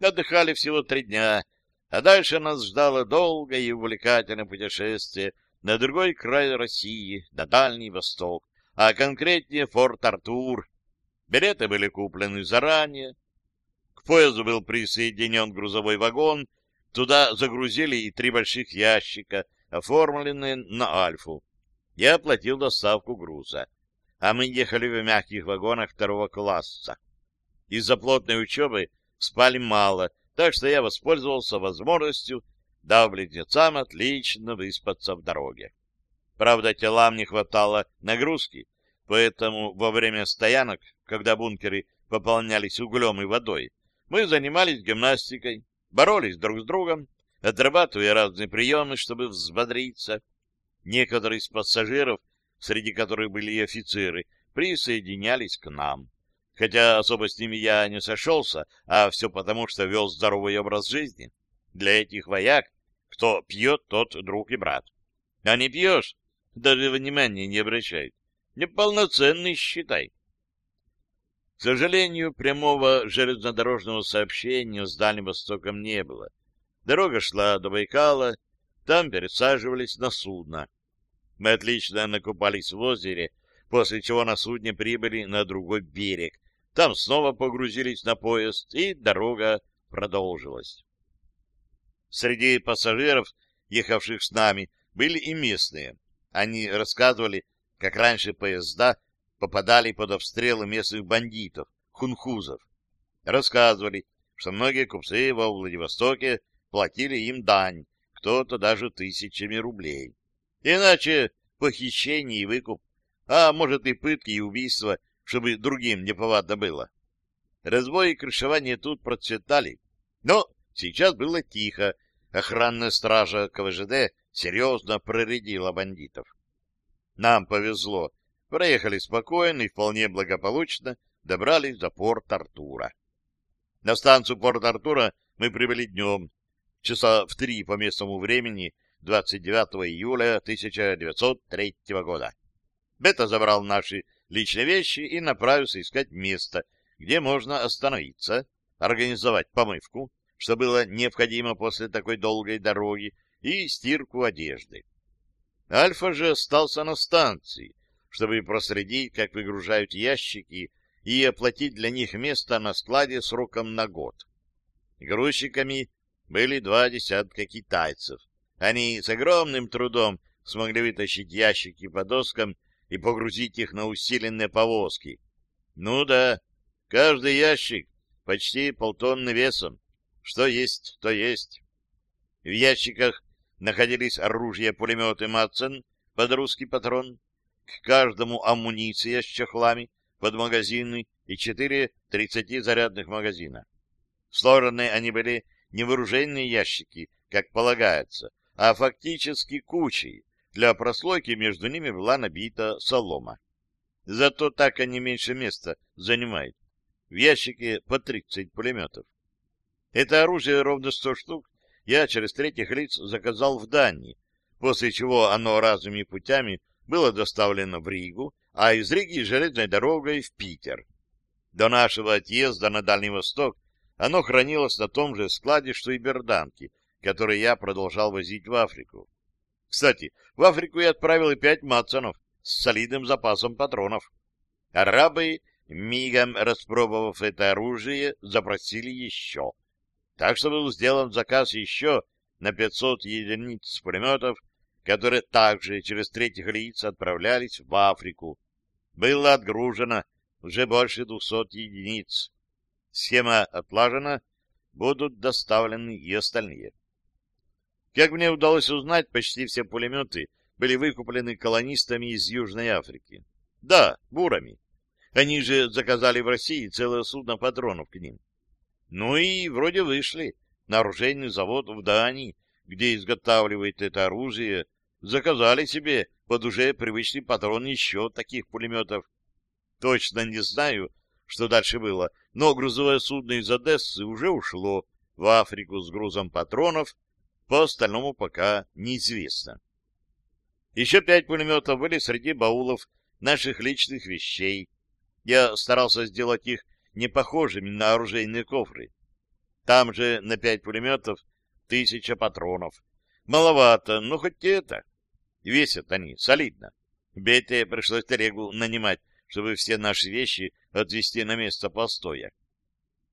Отдыхали всего три дня, А дальше нас ждало долгое и увлекательное путешествие на другой край России, на Дальний Восток, а конкретнее Форт Артур. Билеты были куплены заранее. К поезду был присоединен грузовой вагон, туда загрузили и три больших ящика, оформленные на Альфу. Я оплатил доставку груза, а мы ехали в мягких вагонах второго класса. Из-за плотной учебы спали мало, так что я воспользовался возможностью, дав близнецам отлично выспаться в дороге. Правда, телам не хватало нагрузки, поэтому во время стоянок, когда бункеры пополнялись углем и водой, мы занимались гимнастикой, боролись друг с другом, отрабатывая разные приемы, чтобы взбодриться. Некоторые из пассажиров, среди которых были и офицеры, присоединялись к нам. Хотя особо с ними я не сошелся, а все потому, что вел здоровый образ жизни. Для этих вояк кто пьет, тот друг и брат. А не пьешь, даже внимания не обращает. Неполноценный, считай. К сожалению, прямого железнодорожного сообщения с Дальним Востоком не было. Дорога шла до Байкала, там пересаживались на судно. Мы отлично накупались в озере, после чего на судне прибыли на другой берег. Там снова погрузились на поезд, и дорога продолжилась. Среди пассажиров, ехавших с нами, были и местные. Они рассказывали, как раньше поезда попадали под обстрелы местных бандитов, хунхузов. Рассказывали, что многие купцы во Владивостоке платили им дань, кто-то даже тысячами рублей. Иначе похищение и выкуп, а может и пытки и убийства, чтобы другим неповадно было. Разбой и крышевание тут процветали, но сейчас было тихо, охранная стража КВЖД серьезно проредила бандитов. Нам повезло. Проехали спокойно и вполне благополучно добрались до порт Артура. На станцию порт Артура мы прибыли днем, часа в три по местному времени, 29 июля 1903 года. Бета забрал наши личные вещи и направился искать место, где можно остановиться, организовать помывку, что было необходимо после такой долгой дороги, и стирку одежды. Альфа же остался на станции, чтобы проследить, как выгружают ящики, и оплатить для них место на складе сроком на год. Грузчиками были два десятка китайцев. Они с огромным трудом смогли вытащить ящики по доскам и погрузить их на усиленные повозки. Ну да, каждый ящик почти полтонны весом. Что есть, то есть. В ящиках находились оружие, пулеметы Матсен под русский патрон, к каждому амуниция с чехлами под магазины и четыре тридцатизарядных магазина. Сложены они были не вооруженные ящики, как полагается, а фактически кучей. Для прослойки между ними была набита солома. Зато так они меньше места занимают. В ящике по 30 пулеметов. Это оружие ровно сто штук я через третьих лиц заказал в Дании, после чего оно разными путями было доставлено в Ригу, а из Риги железной дорогой в Питер. До нашего отъезда на Дальний Восток оно хранилось на том же складе, что и берданки, которые я продолжал возить в Африку. Кстати, в Африку я отправил и пять мацанов с солидным запасом патронов. Арабы, мигом распробовав это оружие, запросили еще. Так что был сделан заказ еще на 500 единиц пулеметов, которые также через третьих лиц отправлялись в Африку. Было отгружено уже больше 200 единиц. Схема отлажена, будут доставлены и остальные. Как мне удалось узнать, почти все пулеметы были выкуплены колонистами из Южной Африки. Да, бурами. Они же заказали в России целое судно патронов к ним. Ну и вроде вышли на оружейный завод в Дании, где изготавливает это оружие, заказали себе под уже привычный патрон еще таких пулеметов. Точно не знаю, что дальше было, но грузовое судно из Одессы уже ушло в Африку с грузом патронов, по остальному пока неизвестно. Еще пять пулеметов были среди баулов наших личных вещей. Я старался сделать их не похожими на оружейные кофры. Там же на пять пулеметов тысяча патронов. Маловато, но хоть это. Весят они солидно. Бете пришлось Терегу нанимать, чтобы все наши вещи отвезти на место постоя.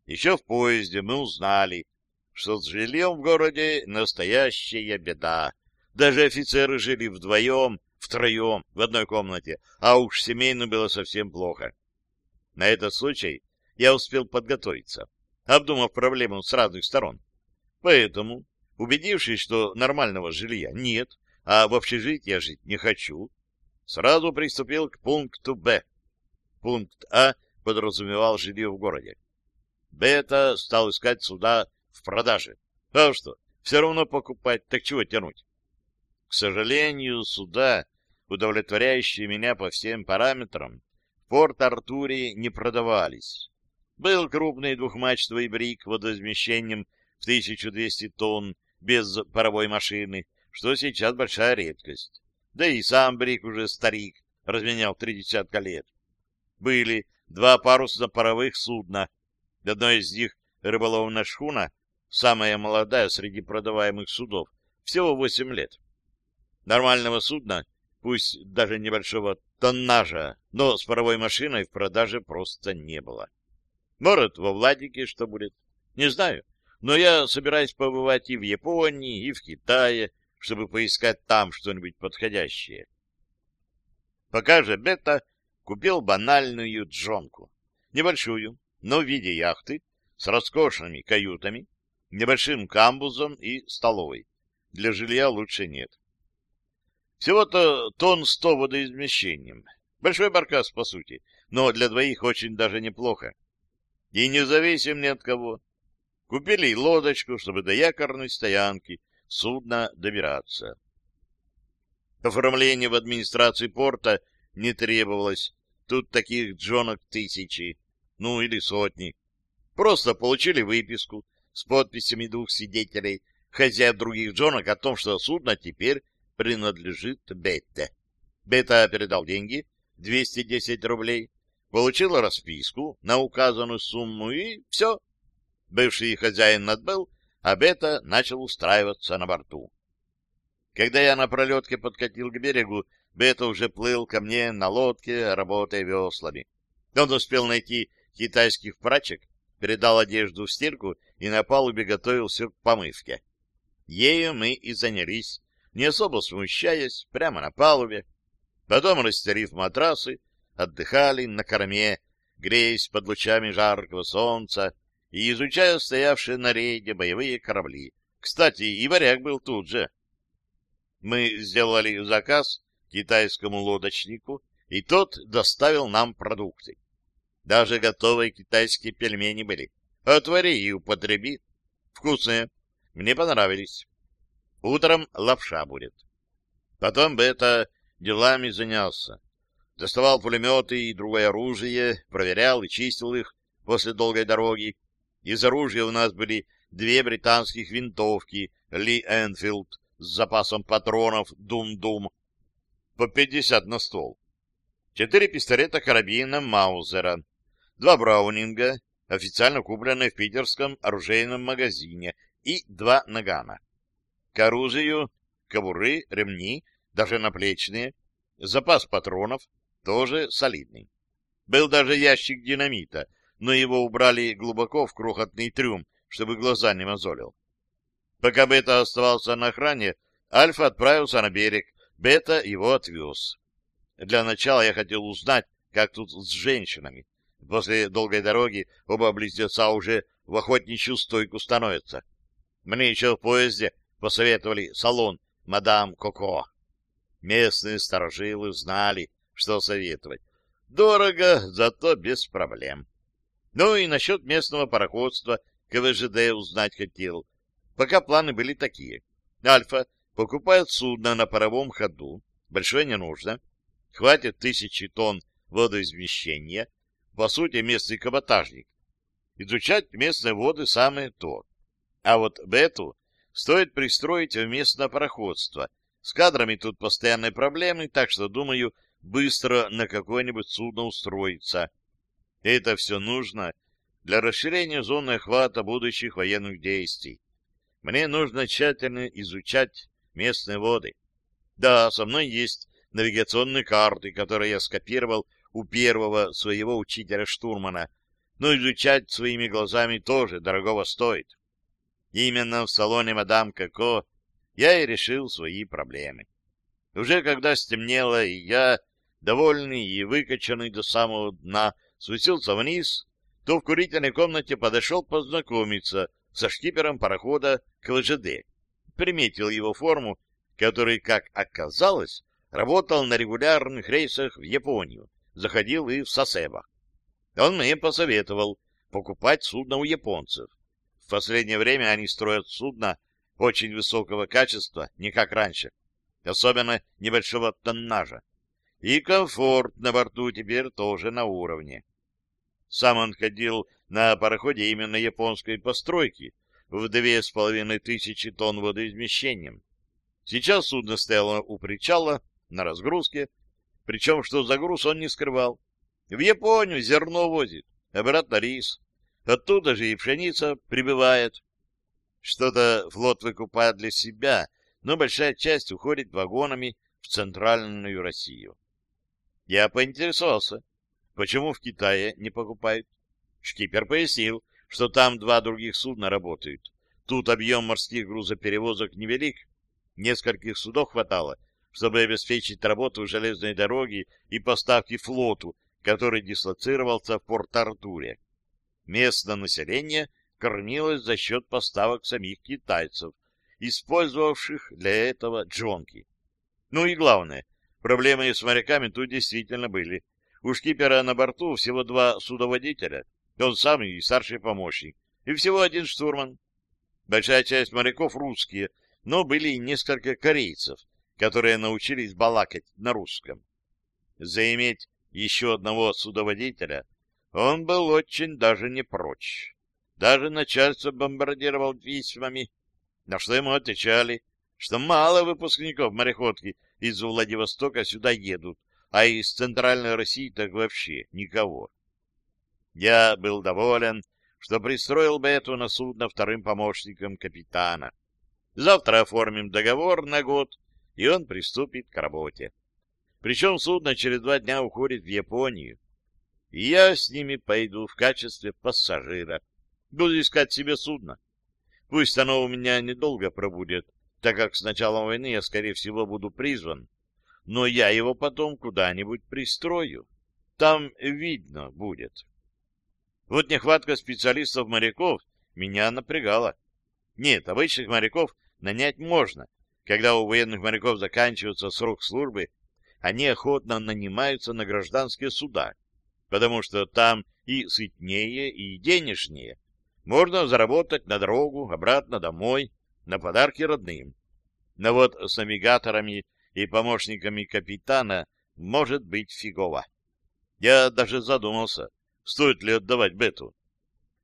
Еще в поезде мы узнали, что с жильем в городе настоящая беда. Даже офицеры жили вдвоем, втроем, в одной комнате, а уж семейно было совсем плохо. На этот случай я успел подготовиться, обдумав проблему с разных сторон. Поэтому, убедившись, что нормального жилья нет, а в общежитии я жить не хочу, сразу приступил к пункту «Б». Пункт А подразумевал жилье в городе. Бета стал искать суда в продаже. А что, все равно покупать, так чего тянуть? К сожалению, суда, удовлетворяющие меня по всем параметрам, в Порт-Артуре не продавались. Был крупный двухмачтовый брик водоизмещением в 1200 тонн без паровой машины, что сейчас большая редкость. Да и сам брик уже старик, разменял три десятка лет. Были два парусно-паровых судна. Одно из них — рыболовная шхуна, самая молодая среди продаваемых судов, всего восемь лет. Нормального судна, пусть даже небольшого тоннажа, но с паровой машиной в продаже просто не было. Может, во Владике что будет? Не знаю. Но я собираюсь побывать и в Японии, и в Китае, чтобы поискать там что-нибудь подходящее. Пока же Бета купил банальную джонку. Небольшую, но в виде яхты, с роскошными каютами, небольшим камбузом и столовой. Для жилья лучше нет. Всего-то тонн сто водоизмещением. Большой баркас, по сути, но для двоих очень даже неплохо. И не зависим ни от кого. Купили лодочку, чтобы до якорной стоянки судна добираться. Оформление в администрации порта не требовалось. Тут таких джонок тысячи, ну или сотни. Просто получили выписку с подписями двух свидетелей, хозяев других джонок, о том, что судно теперь принадлежит Бетте. Бета передал деньги, 210 рублей, получил расписку на указанную сумму, и все. Бывший хозяин надбыл, а Бета начал устраиваться на борту. Когда я на пролетке подкатил к берегу, Бета уже плыл ко мне на лодке, работая веслами. Он успел найти китайских прачек, передал одежду в стирку и на палубе готовился к помывке. Ею мы и занялись не особо смущаясь, прямо на палубе. Потом, расстелив матрасы, отдыхали на корме, греясь под лучами жаркого солнца и изучая стоявшие на рейде боевые корабли. Кстати, и варяг был тут же. Мы сделали заказ китайскому лодочнику, и тот доставил нам продукты. Даже готовые китайские пельмени были. Отвори и употреби. Вкусные. Мне понравились. Утром лапша будет. Потом бы это делами занялся. Доставал пулеметы и другое оружие, проверял и чистил их после долгой дороги. Из оружия у нас были две британских винтовки Ли Энфилд с запасом патронов Дум-Дум по 50 на стол. Четыре пистолета карабина Маузера, два Браунинга, официально купленные в питерском оружейном магазине, и два Нагана. К оружию кобуры, ремни, даже наплечные, запас патронов тоже солидный. Был даже ящик динамита, но его убрали глубоко в крохотный трюм, чтобы глаза не мозолил. Пока Бета оставался на охране, Альфа отправился на берег, Бета его отвез. Для начала я хотел узнать, как тут с женщинами. После долгой дороги оба близнеца уже в охотничью стойку становятся. Мне еще в поезде посоветовали салон мадам Коко. Местные сторожилы знали, что советовать. Дорого, зато без проблем. Ну и насчет местного пароходства КВЖД узнать хотел. Пока планы были такие. Альфа покупает судно на паровом ходу. Большое не нужно. Хватит тысячи тонн водоизмещения. По сути, местный каботажник. Изучать местные воды самое то. А вот Бету стоит пристроить в местное пароходство. С кадрами тут постоянные проблемы, так что, думаю, быстро на какое-нибудь судно устроиться. Это все нужно для расширения зоны охвата будущих военных действий. мне нужно тщательно изучать местные воды. Да, со мной есть навигационные карты, которые я скопировал у первого своего учителя-штурмана, но изучать своими глазами тоже дорогого стоит. Именно в салоне мадам Коко я и решил свои проблемы. Уже когда стемнело, и я, довольный и выкачанный до самого дна, спустился вниз, то в курительной комнате подошел познакомиться со шкипером парохода КЛЖД. Приметил его форму, который, как оказалось, работал на регулярных рейсах в Японию, заходил и в Сосебо. Он мне посоветовал покупать судно у японцев. В последнее время они строят судна очень высокого качества, не как раньше, особенно небольшого тоннажа. И комфорт на борту теперь тоже на уровне. Сам он ходил на пароходе именно японской постройки в две с половиной тысячи тонн водоизмещением. Сейчас судно стояло у причала на разгрузке, причем что за груз он не скрывал. В Японию зерно возит, обратно рис. Оттуда же и пшеница прибывает. Что-то флот выкупает для себя, но большая часть уходит вагонами в центральную Россию. Я поинтересовался, почему в Китае не покупают. Шкипер пояснил, что там два других судна работают. Тут объем морских грузоперевозок невелик. Нескольких судов хватало, чтобы обеспечить работу железной дороги и поставки флоту, который дислоцировался в Порт-Артуре местное население кормилось за счет поставок самих китайцев, использовавших для этого джонки. Ну и главное, проблемы с моряками тут действительно были. У шкипера на борту всего два судоводителя, он сам и старший помощник, и всего один штурман. Большая часть моряков русские, но были и несколько корейцев, которые научились балакать на русском. Заиметь еще одного судоводителя — он был очень даже не прочь. Даже начальство бомбардировал письмами, на что ему отвечали, что мало выпускников мореходки из Владивостока сюда едут, а из Центральной России так вообще никого. Я был доволен, что пристроил Бету на судно вторым помощником капитана. Завтра оформим договор на год, и он приступит к работе. Причем судно через два дня уходит в Японию и я с ними пойду в качестве пассажира. Буду искать себе судно. Пусть оно у меня недолго пробудет, так как с началом войны я, скорее всего, буду призван. Но я его потом куда-нибудь пристрою. Там видно будет. Вот нехватка специалистов-моряков меня напрягала. Нет, обычных моряков нанять можно. Когда у военных моряков заканчивается срок службы, они охотно нанимаются на гражданские суда потому что там и сытнее, и денежнее. Можно заработать на дорогу, обратно домой, на подарки родным. Но вот с навигаторами и помощниками капитана может быть фигово. Я даже задумался, стоит ли отдавать Бету.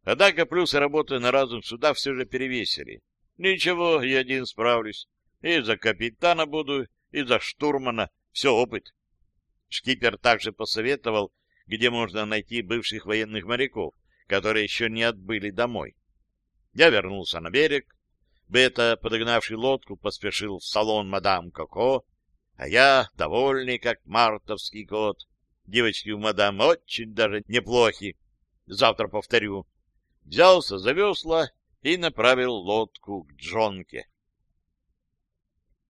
Однако плюсы работы на разум суда все же перевесили. Ничего, я один справлюсь. И за капитана буду, и за штурмана. Все опыт. Шкипер также посоветовал где можно найти бывших военных моряков, которые еще не отбыли домой. Я вернулся на берег. Бета, подогнавший лодку, поспешил в салон мадам Коко, а я, довольный, как мартовский кот. Девочки у мадам очень даже неплохи. Завтра повторю. Взялся за весла и направил лодку к Джонке.